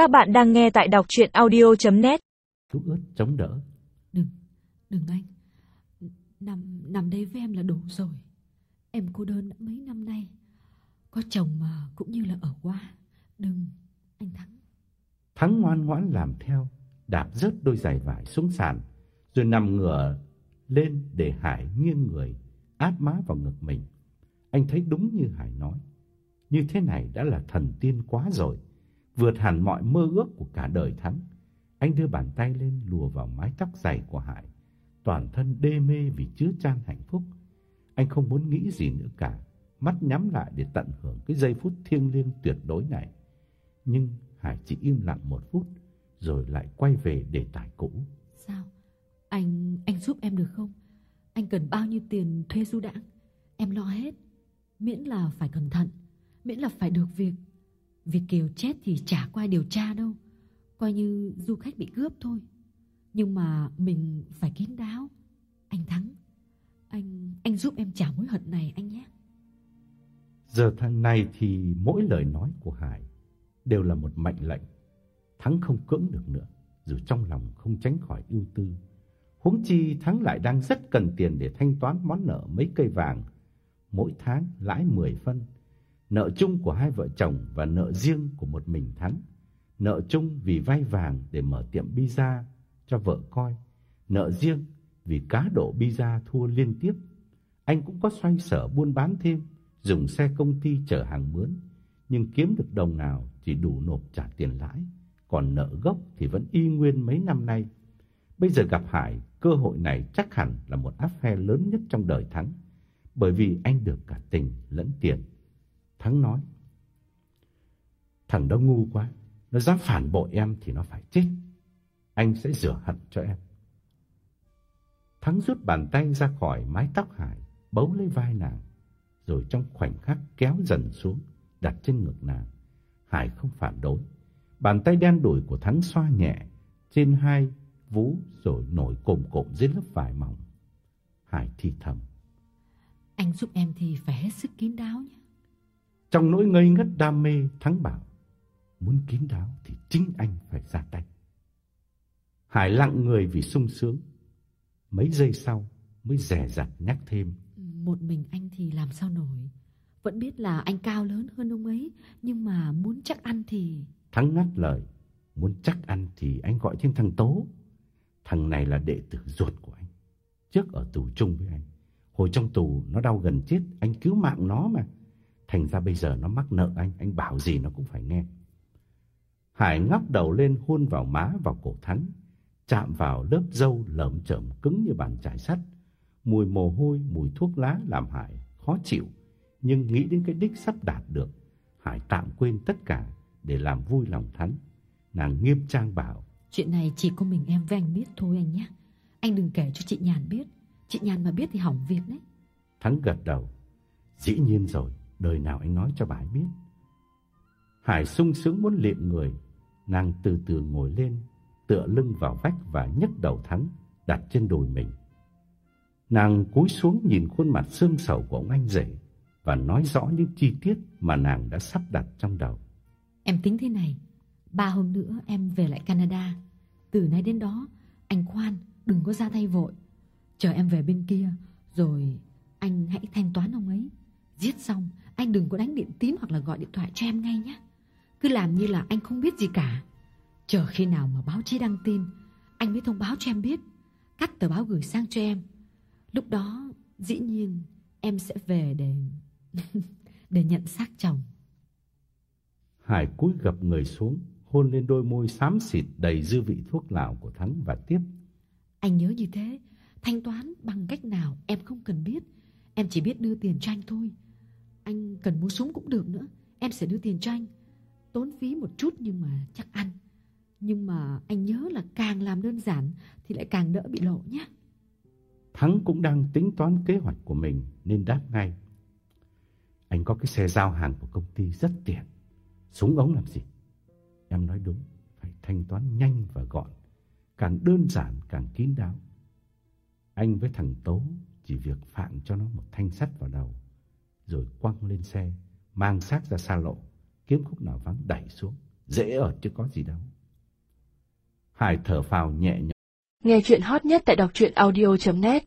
Các bạn đang nghe tại đọc chuyện audio.net Thuốc ướt chống đỡ. Đừng, đừng anh. Nằm, nằm đây với em là đủ rồi. Em cô đơn đã mấy năm nay. Có chồng mà cũng như là ở qua. Đừng, anh Thắng. Thắng ngoan ngoãn làm theo, đạp rớt đôi giày vải xuống sàn, rồi nằm ngửa lên để Hải nghiêng người, áp má vào ngực mình. Anh thấy đúng như Hải nói. Như thế này đã là thần tiên quá rồi, vượt hẳn mọi mơ ước của cả đời Thắng. Anh đưa bàn tay lên lùa vào mái tóc dày của Hải, toàn thân đê mê vì chứa chan hạnh phúc. Anh không muốn nghĩ gì nữa cả, mắt nhắm lại để tận hưởng cái giây phút thiêng liêng tuyệt đối này. Nhưng Hải chỉ im lặng một phút, rồi lại quay về đề tài cũ. Sao? Anh, anh giúp em được không? Anh cần bao nhiêu tiền thuê du đãng? Em lo hết. Miễn là phải cẩn thận, miễn là phải được việc. Việt Kiều chết thì chả qua điều tra đâu. Coi như du khách bị cướp thôi. Nhưng mà mình phải kín đáo. Anh Thắng, anh anh giúp em trả mối hận này anh nhé. Giờ thằng này thì mỗi lời nói của Hải đều là một mệnh lệnh. Thắng không cưỡng được nữa, dù trong lòng không tránh khỏi ưu tư. Huống chi Thắng lại đang rất cần tiền để thanh toán món nợ mấy cây vàng, mỗi tháng lãi 10 phân. Nợ chung của hai vợ chồng và nợ riêng của một mình Thắng. Nợ chung vì vay vàng để mở tiệm pizza cho vợ coi, nợ riêng vì cá độ pizza thua liên tiếp. Anh cũng có xoay sở buôn bán thêm, dùng xe công ty chở hàng mướn, nhưng kiếm được đồng nào chỉ đủ nộp trả tiền lãi, còn nợ gốc thì vẫn y nguyên mấy năm nay. Bây giờ gặp Hải, cơ hội này chắc hẳn là một áp phe lớn nhất trong đời Thắng, bởi vì anh được cả tình lẫn tiền. Thắng nói, thằng đó ngu quá, nó dám phản bội em thì nó phải chết. Anh sẽ rửa hận cho em. Thắng rút bàn tay ra khỏi mái tóc Hải, bấu lấy vai nàng, rồi trong khoảnh khắc kéo dần xuống, đặt trên ngực nàng. Hải không phản đối. Bàn tay đen đủi của Thắng xoa nhẹ trên hai vú rồi nổi cồm cộm dưới lớp vải mỏng. Hải thì thầm. Anh giúp em thì phải hết sức kín đáo nhé. Trong nỗi ngây ngất đam mê, Thắng bảo, muốn kín đáo thì chính anh phải ra tay. Hải lặng người vì sung sướng. Mấy giây sau mới rẻ rặt nhắc thêm. Một mình anh thì làm sao nổi. Vẫn biết là anh cao lớn hơn ông ấy, nhưng mà muốn chắc ăn thì... Thắng ngắt lời, muốn chắc ăn thì anh gọi thêm thằng Tố. Thằng này là đệ tử ruột của anh, trước ở tù chung với anh. Hồi trong tù nó đau gần chết, anh cứu mạng nó mà. Thành ra bây giờ nó mắc nợ anh, anh bảo gì nó cũng phải nghe. Hải ngóc đầu lên hôn vào má vào cổ Thắng, chạm vào lớp râu lởm chởm cứng như bàn chải sắt. Mùi mồ hôi, mùi thuốc lá làm Hải khó chịu, nhưng nghĩ đến cái đích sắp đạt được, Hải tạm quên tất cả để làm vui lòng Thắng. Nàng nghiêm trang bảo, Chuyện này chỉ có mình em với anh biết thôi anh nhé. Anh đừng kể cho chị Nhàn biết. Chị Nhàn mà biết thì hỏng việc đấy. Thắng gật đầu. Dĩ nhiên rồi, đời nào anh nói cho bà ấy biết. Hải sung sướng muốn liệm người, nàng từ từ ngồi lên, tựa lưng vào vách và nhấc đầu Thắng đặt trên đùi mình. Nàng cúi xuống nhìn khuôn mặt sương sầu của ông anh rể và nói rõ những chi tiết mà nàng đã sắp đặt trong đầu. Em tính thế này, ba hôm nữa em về lại Canada. Từ nay đến đó, anh khoan, đừng có ra tay vội. Chờ em về bên kia, rồi anh hãy thanh toán ông ấy. Giết xong, anh đừng có đánh điện tím hoặc là gọi điện thoại cho em ngay nhé. Cứ làm như là anh không biết gì cả. Chờ khi nào mà báo chí đăng tin, anh mới thông báo cho em biết. Cắt tờ báo gửi sang cho em. Lúc đó, dĩ nhiên, em sẽ về để... để nhận xác chồng. Hải cúi gập người xuống, hôn lên đôi môi xám xịt đầy dư vị thuốc lào của Thắng và tiếp. Anh nhớ như thế, thanh toán bằng cách nào em không cần biết. Em chỉ biết đưa tiền cho anh thôi. Anh cần mua súng cũng được nữa, em sẽ đưa tiền cho anh. Tốn phí một chút nhưng mà chắc ăn. Nhưng mà anh nhớ là càng làm đơn giản thì lại càng đỡ bị lộ nhé. Thắng cũng đang tính toán kế hoạch của mình nên đáp ngay. Anh có cái xe giao hàng của công ty rất tiện. Súng ống làm gì? Em nói đúng, phải thanh toán nhanh và gọn. Càng đơn giản càng kín đáo. Anh với thằng Tố chỉ việc phạm cho nó một thanh sắt vào đầu. Rồi quăng lên xe, mang xác ra xa lộ, kiếm khúc nào vắng đẩy xuống, dễ ở chứ có gì đâu. Hải thở phào nhẹ nhõm. Nghe chuyện hot nhất tại đọc truyện audio.net